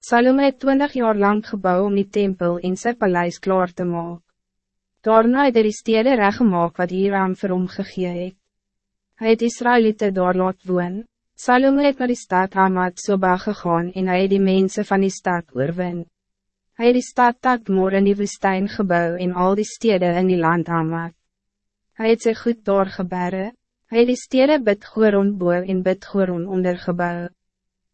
Salome het 20 jaar lang gebouw om die tempel in sy paleis klaar te maken. Daarna het hy die stede reggemaak wat Hiram vir hom gegee het. Hy het Israëlieten daar laat woon. Salome het naar die stad Hamad Soba gegaan en hy het die mense van die stad oorwin. Hy het die stad Takmor in die woestijn gebouw en al die stede in die land Hamad. Hy het sy goed doorgebere. Hy het die stede Bidgoron boe en Bidgoron ondergebouw.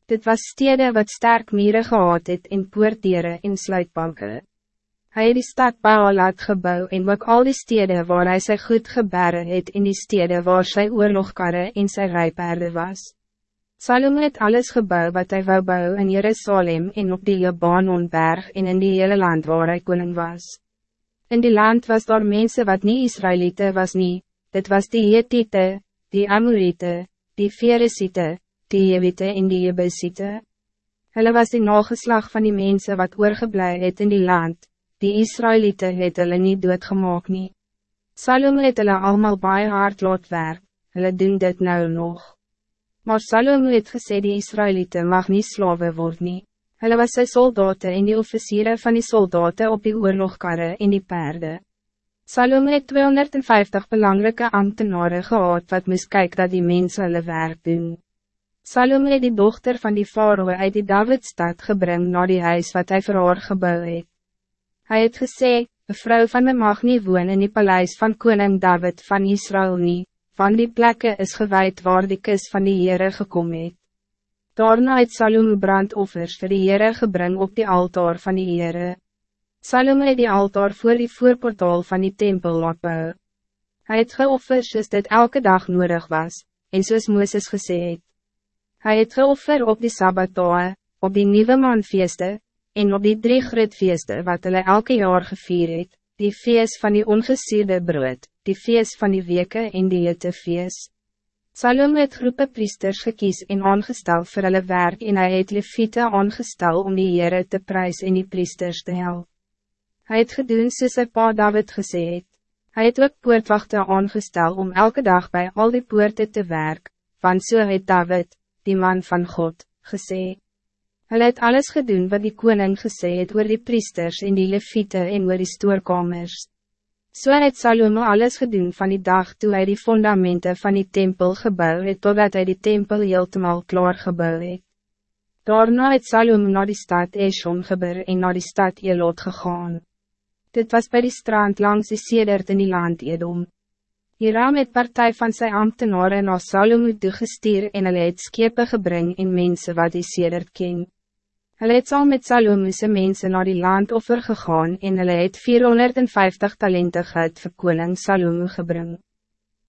Dit was stede wat sterk mieren gehad het en poortiere en sluitbanken. Hij het die stad Baalat gebouw en ook al die stede waar hij sy goed gebere het in die stede waar sy oorlogkarre en sy rijpaarden was. Salome het alles gebouw wat hij wou bou in Jerusalem en op die Libanonberg en in die hele land waar hij koning was. In die land was daar mensen wat niet Israëlieten was niet, dit was die Hethiete, die Amorite, die Feresite, die Jewite en die Jebusite. Hulle was die nageslag van die mensen wat oorgeblij het in die land, die Israëlieten het hulle nie doodgemaak nie. Salome het hulle allemaal baie hard laat werk, hulle doen dit nou nog. Maar Salome het gesê die Israëlieten mag niet slawe word nie. Hulle was sy soldaten en die officieren van die soldaten op die oorlogkarre en die paarden. Salome het 250 belangrijke ambtenaren gehad wat moest kijken dat die mensen hulle werk doen. Salome het die dochter van die farao uit die Davidstad gebring naar die huis wat hij vir haar gebouw het. Hy het gesê, een vrouw van my mag nie woon in die paleis van koning David van Israël nie, van die plekken is gewijd waar die kus van die Heere gekom het. Daarna het Salome brandoffers vir die Heere gebring op die altaar van die Heere. Salome het die altaar voor die voorportaal van die tempel laat bou. Hy het geoffers soos dit elke dag nodig was, en soos Mooses gesê het. Hij het geoffer op die Sabbatdae, op die nieuwe maanfeeste, en op die drie grootfeeste wat hulle elke jaar gevier het, die feest van die ongesierde brood, die feest van die weke en die feest. Salome het groepe priesters gekies en aangestel vir hulle werk en hy het leviete aangestel om die Heere te prijs en die priesters te help. Hij het gedoen soos sy pa David gesê het. Hy het ook poortwachte aangestel om elke dag bij al die poorte te werk, want so het David, die man van God, gesê. Hulle het alles gedoen wat die koning gesê het oor die priesters en die leviete en oor die stoorkamers. So het Salome alles gedoen van die dag toe hij die fundamenten van die tempel gebouw het totdat hij die tempel heeltemal klaar gebouw het. Daarna het Salome naar die stad Eshon gebeur en naar die stad Elot gegaan. Dit was bij die strand langs die sedert in die land Edom. Hiram het partij van sy ambtenaren na Salomo toegestuur en hulle het skepe gebring en mense wat die sedert ken. Hulle het saam met Salomo'se mense naar die land offer gegaan en hulle het 450 talente gehad vir koning Salomo gebring.